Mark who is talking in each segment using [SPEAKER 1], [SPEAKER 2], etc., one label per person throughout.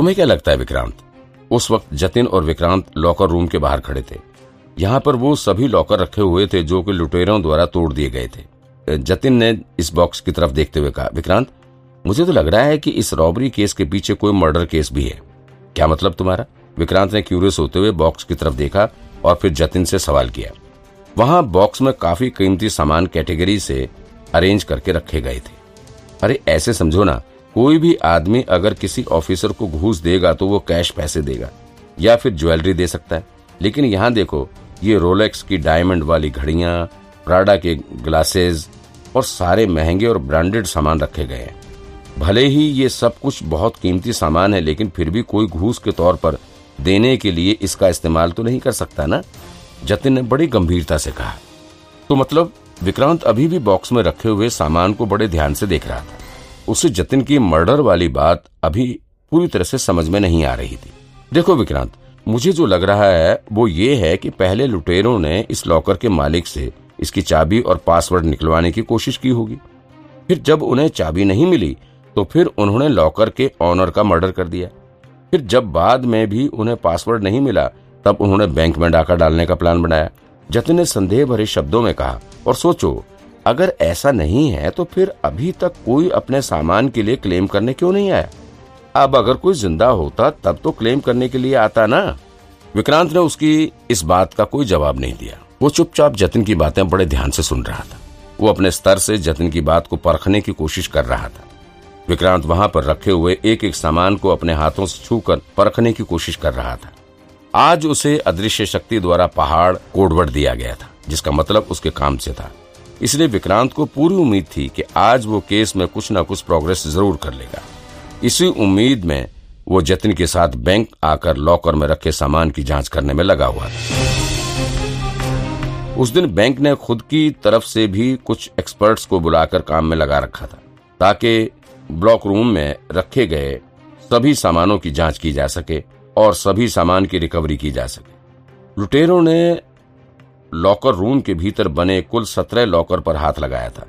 [SPEAKER 1] तुम्हें क्या लगता है विक्रांत? उस वक्त जतिन और विक्रांत लॉकर रूम के बाहर खड़े थे। यहाँ पर वो सभी लॉकर रखे हुए थे जो कि लुटेरों द्वारा तोड़ दिए गए थे। जतिन ने इस बॉक्स की तरफ़ देखते हुए कहा, विक्रांत, मुझे तो लग रहा है कि इस रॉबरी केस के पीछे कोई मर्डर केस भी है। क्या मतलब तुम्हारा? विक्रांत ने क्यूरियस होते हुए बॉक्स की तरफ़ देखा और फिर जतिन से सवाल किया। वहाँ बॉक्स में काफ़ी कीमती सामान कैटेगरी से अरेंज करके रखे गए थे। अरे, ऐसे समझो ना कोई भी आदमी अगर किसी ऑफिसर को घूस देगा तो वो कैश पैसे देगा, या फिर ज्वेलरी दे सकता है। लेकिन यहाँ देखो, ये रोलेक्स की डायमंड वाली घड़ियाँ प्राडा के ग्लासेस और सारे महँगे और ब्रांडेड सामान रखे गए हैं। भले ही ये सब कुछ बहुत कीमती सामान है, लेकिन फिर भी कोई घूस के तौर पर देने के लिए इसका इस्तेमाल तो नहीं कर सकता ना? जतिन ने बड़ी गंभीरता से कहा। तो मतलब विक्रांत अभी भी बॉक्स में रखे हुए सामान को बड़े ध्यान से देख रहा था। उसे जतिन की मर्डर वाली बात अभी पूरी तरह से समझ में नहीं आ रही थी। देखो विक्रांत, मुझे जो लग रहा है वो ये है कि पहले लुटेरों ने इस लॉकर के मालिक से इसकी चाबी और पासवर्ड निकलवाने की कोशिश की होगी। फिर जब उन्हें चाबी नहीं मिली तो फिर उन्होंने लॉकर के ऑनर का मर्डर कर दिया। फिर जब बाद में भी उन्हें पासवर्ड नहीं मिला, तब उन्होंने बैंक में डाका डालने का प्लान बनाया। जतिन ने संदेह भरे शब्दों में कहा, और सोचो अगर ऐसा नहीं है तो फिर अभी तक कोई अपने सामान के लिए क्लेम करने क्यों नहीं आया? अब अगर कोई ज़िंदा होता, तब तो क्लेम करने के लिए आता ना। विक्रांत ने उसकी इस बात का कोई जवाब नहीं दिया। वो चुपचाप जतिन की बातें बड़े ध्यान से सुन रहा था। वो अपने स्तर से जतिन की बात को परखने की कोशिश कर रहा था। विक्रांत वहाँ पर रखे हुए एक एक सामान को अपने हाथों से छूकर परखने की कोशिश कर रहा था। आज उसे अदृश्य शक्ति द्वारा पहाड़ कोडवर्ड दिया गया था, जिसका मतलब उसके काम से था। इसलिए विक्रांत को पूरी उम्मीद थी कि आज वो केस में कुछ न कुछ प्रोग्रेस ज़रूर कर लेगा। इसी उम्मीद में वो जतिन के साथ बैंक आकर लॉकर में रखे सामान की जाँच करने में लगा हुआ था। उस दिन बैंक ने खुद की तरफ़ से भी कुछ एक्सपर्ट्स को बुलाकर काम में लगा रखा था, ताकि ब्लॉक रूम में रखे गए सभी सामानों की जाँच की जा सके और सभी सामान की रिकवरी की जा सके। लुटेरों ने लॉकर रूम के भीतर बने कुल सत्रह लॉकर पर हाथ लगाया था,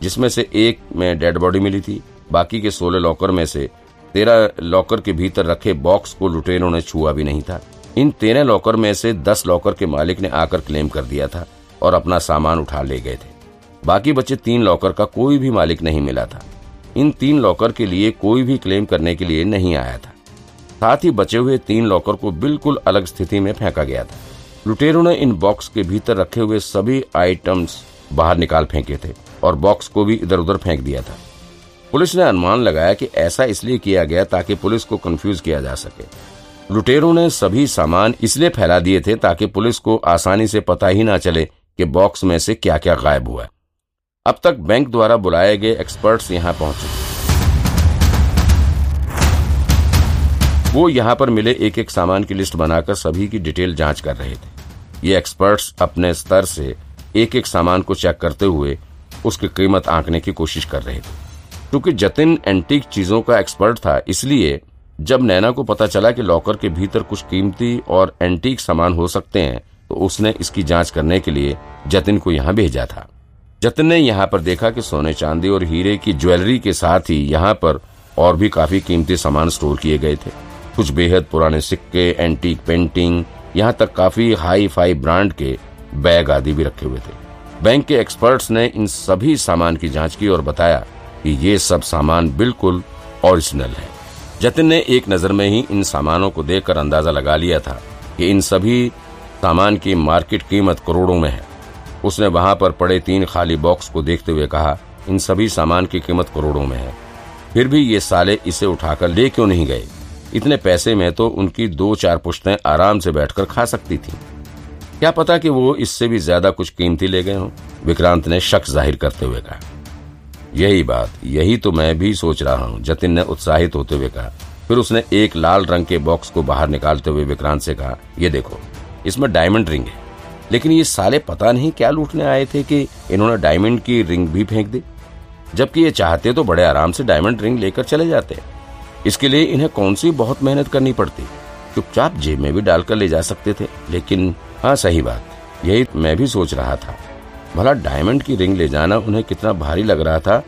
[SPEAKER 1] जिसमें से एक में डेड बॉडी मिली थी, बाकी के सोलह लॉकर में से तेरह लॉकर के भीतर रखे बॉक्स को लुटेरों ने छुआ भी नहीं था। इन तेरह लॉकर में से दस लॉकर के मालिक ने आकर क्लेम कर दिया था और अपना सामान उठा ले गए थे। बाकी बचे तीन लॉकर का कोई भी मालिक नहीं मिला था। इन तीन लॉकर के लिए कोई भी क्लेम करने के लिए नहीं आया था। साथ ही बचे हुए तीन लॉकर को बिल्कुल अलग स्थिति में फेंका गया था। लुटेरों ने इन बॉक्स के भीतर रखे हुए सभी आइटम्स बाहर निकाल फेंके थे और बॉक्स को भी इधर उधर फेंक दिया था। पुलिस ने अनुमान लगाया कि ऐसा इसलिए किया गया ताकि पुलिस को कंफ्यूज किया जा सके। लुटेरों ने सभी सामान इसलिए फैला दिए थे ताकि पुलिस को आसानी से पता ही ना चले कि बॉक्स में से क्या क्या गायब हुआ। अब तक बैंक द्वारा बुलाए गए एक्सपर्ट्स यहाँ पहुँचे वो यहाँ पर मिले एक एक सामान की लिस्ट बनाकर सभी की डिटेल जाँच कर रहे थे। ये एक्सपर्ट्स अपने स्तर से एक एक सामान को चेक करते हुए उसकी कीमत आंकने की कोशिश कर रहे थे। क्योंकि जतिन एंटीक चीज़ों का एक्सपर्ट था, इसलिए जब नैना को पता चला कि लॉकर के भीतर कुछ कीमती और एंटीक सामान हो सकते हैं तो उसने इसकी जाँच करने के लिए जतिन को यहाँ भेजा था। जतिन ने यहाँ पर देखा कि सोने चांदी और हीरे की ज्वेलरी के साथ ही यहाँ पर और भी काफ़ी कीमती सामान स्टोर किए गए थे। कुछ बेहद पुराने सिक्के एंटीक पेंटिंग यहाँ तक काफ़ी हाई फाई ब्रांड के बैग आदि भी रखे हुए थे। बैंक के एक्सपर्ट्स ने इन सभी सामान की जाँच की और बताया कि ये सब सामान बिल्कुल ओरिजिनल है। जतिन ने एक नज़र में ही इन सामानों को देखकर अंदाज़ा लगा लिया था कि इन सभी सामान की मार्केट कीमत करोड़ों में है। उसने वहाँ पर पड़े तीन खाली बॉक्स को देखते हुए कहा, इन सभी सामान की कीमत करोड़ों में है। फिर भी ये साले इसे उठाकर ले क्यों नहीं गए? इतने पैसे में तो उनकी दो चार पुश्तें आराम से बैठकर खा सकती थी। क्या पता कि वो इससे भी ज़्यादा कुछ कीमती ले गए हों? विक्रांत ने शक ज़ाहिर करते हुए कहा। यही बात, यही तो मैं भी सोच रहा हूँ, जतिन ने उत्साहित होते हुए कहा। फिर उसने एक लाल रंग के बॉक्स को बाहर निकालते हुए विक्रांत से कहा, ये देखो, इसमें डायमंड रिंग है। लेकिन ये साले पता नहीं क्या लूटने आए थे कि इन्होंने डायमंड की रिंग भी फेंक दी। जबकि ये चाहते तो बड़े आराम से डायमंड रिंग लेकर चले जाते। इसके लिए इन्हें कौन सी बहुत मेहनत करनी पड़ती? चुपचाप जेब में भी डालकर ले जा सकते थे, लेकिन हाँ सही बात। यही मैं भी सोच रहा था। भला डायमंड की रिंग ले जाना उन्हें कितना भारी लग रहा था,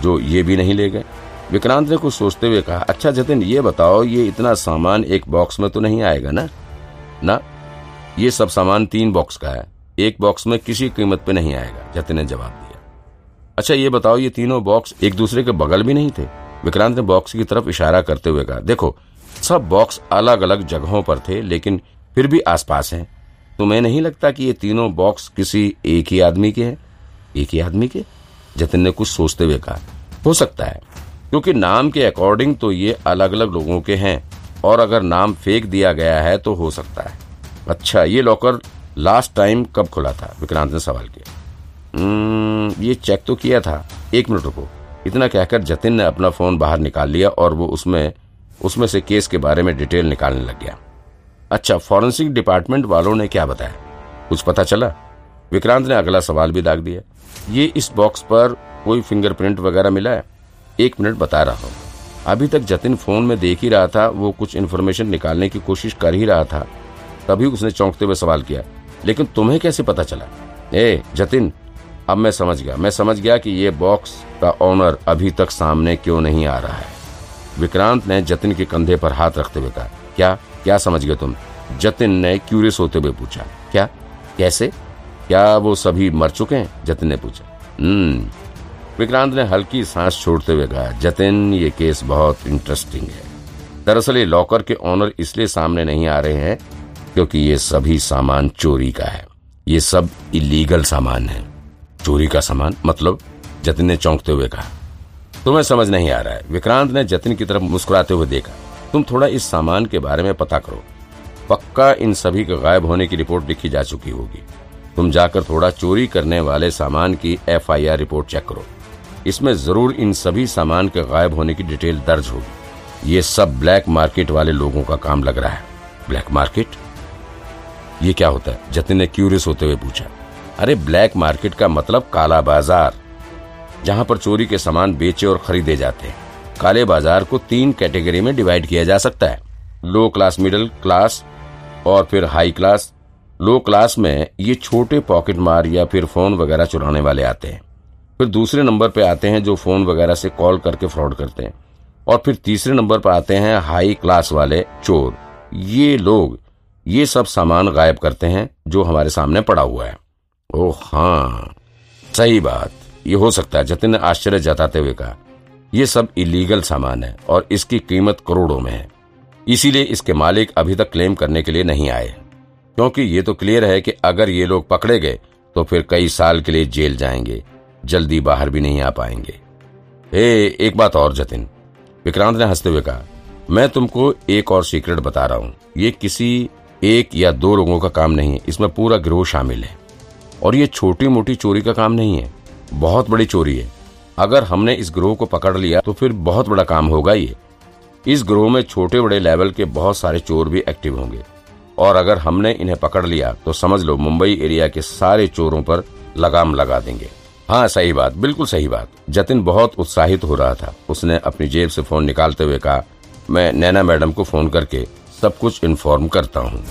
[SPEAKER 1] जो ये भी नहीं ले गए। विक्रांत ने कुछ सोचते हुए कहा अच्छा जतिन, ये बताओ, ये इतना सामान एक बॉक्स में तो नहीं आएगा ना? ना, ये सब सामान तीन बॉक्स का है। एक बॉक्स में किसी कीमत पे नहीं आएगा, जतिन ने जवाब दिया। अच्छा ये बताओ, ये तीनों बॉक्स एक दूसरे के बगल भी नहीं थे? विक्रांत ने बॉक्स की तरफ़ इशारा करते हुए कहा, देखो, सब बॉक्स अलग अलग जगहों पर थे, लेकिन फिर भी आसपास हैं। तुम्हें नहीं लगता कि ये तीनों बॉक्स किसी एक ही आदमी के हैं? एक ही आदमी के? जतिन ने कुछ सोचते हुए कहा, हो सकता है, क्योंकि नाम के अकॉर्डिंग तो ये अलग अलग लोगों के हैं, और अगर नाम फेंक दिया गया है तो हो सकता है। अच्छा ये लॉकर लास्ट टाइम कब खुला था? विक्रांत ने सवाल किया। ये चेक तो किया था। एक मिनट रुको। इतना कहकर जतिन ने अपना फ़ोन बाहर निकाल लिया और वो उसमें उसमें से केस के बारे में डिटेल निकालने लग गया। अच्छा फॉरेंसिक डिपार्टमेंट वालों ने क्या बताया? कुछ पता चला? विक्रांत ने अगला सवाल भी दाग दिया। ये इस बॉक्स पर कोई फिंगरप्रिंट वगैरह मिला है? एक मिनट बता रहा हूँ। अभी तक जतिन फ़ोन में देख ही रहा था, वो कुछ इन्फॉर्मेशन निकालने की कोशिश कर ही रहा था। तभी उसने चौंकते हुए सवाल किया, लेकिन तुम्हें कैसे पता चला? ए, जतिन अब मैं समझ गया, मैं समझ गया कि ये बॉक्स का ऑनर अभी तक सामने क्यों नहीं आ रहा है। विक्रांत ने जतिन के कंधे पर हाथ रखते हुए कहा, क्या क्या समझ गए तुम? जतिन ने क्यूरियस होते हुए पूछा, क्या, कैसे? क्या वो सभी मर चुके हैं? जतिन ने पूछा हम्म। विक्रांत ने हल्की सांस छोड़ते हुए कहा, जतिन, ये केस बहुत इंटरेस्टिंग है। दरअसल ये लॉकर के ऑनर इसलिए सामने नहीं आ रहे हैं क्योंकि ये सभी सामान चोरी का है। ये सब इलीगल सामान है। चोरी का सामान मतलब जतिन ने चौंकते हुए कहा। तुम्हें समझ नहीं आ रहा है। विक्रांत ने जतिन की तरफ़ मुस्कुराते हुए देखा। तुम थोड़ा इस सामान के बारे में पता करो। पक्का इन सभी के गायब होने की रिपोर्ट लिखी जा चुकी होगी। तुम जाकर थोड़ा चोरी करने वाले सामान की एफआईआर रिपोर्ट चेक करो। इसमें ज़रूर इन सभी सामान के गायब होने की डिटेल दर्ज होगी। ये सब ब्लैक मार्केट वाले लोगों का काम लग रहा है। Black market? ये क्या होता है? जतिन ने क्यूरियस होते हुए पूछा। अरे ब्लैक मार्केट का मतलब काला बाज़ार, जहाँ पर चोरी के सामान बेचे और खरीदे जाते हैं। काले बाज़ार को तीन कैटेगरी में डिवाइड किया जा सकता है। लो क्लास, मिडिल क्लास और फिर हाई क्लास। लो क्लास में ये छोटे पॉकेट मार या फिर फ़ोन वगैरह चुराने वाले आते हैं। फिर दूसरे नंबर पे आते हैं जो फ़ोन वगैरह से कॉल करके फ्रॉड करते हैं। और फिर तीसरे नंबर पर आते हैं हाई क्लास वाले चोर। ये लोग, ये सब सामान गायब करते हैं जो हमारे सामने पड़ा हुआ है। ओह हाँ। सही बात। ये हो सकता है, जतिन ने आश्चर्य जताते हुए कहा यह सब इलीगल सामान है और इसकी कीमत करोड़ों में है। इसीलिए इसके मालिक अभी तक क्लेम करने के लिए नहीं आए क्योंकि ये तो क्लियर है कि अगर ये लोग पकड़े गए तो फिर कई साल के लिए जेल जाएँगे। जल्दी बाहर भी नहीं आ पाएँगे। हे, एक बात और, जतिन। विक्रांत ने हँसते हुए कहा, मैं तुमको एक और सीक्रेट बता रहा हूँ। ये किसी एक या दो लोगों का काम नहीं है। इसमें पूरा गिरोह शामिल है। और ये छोटी मोटी चोरी का काम नहीं है। बहुत बड़ी चोरी है। अगर हमने इस ग्रोह को पकड़ लिया तो फिर बहुत बड़ा काम होगा ये। इस ग्रोह में छोटे बड़े लेवल के बहुत सारे चोर भी एक्टिव होंगे। और अगर हमने इन्हें पकड़ लिया तो समझ लो मुंबई एरिया के सारे चोरों पर लगाम लगा देंगे। हाँ सही बात, बिल्कुल सही बात। जतिन बहुत उत्साहित हो रहा था। उसने अपनी जेब से फ़ोन निकालते हुए कहा, मैं नैना मैडम को फ़ोन करके सब कुछ इन्फॉर्म करता हूँ।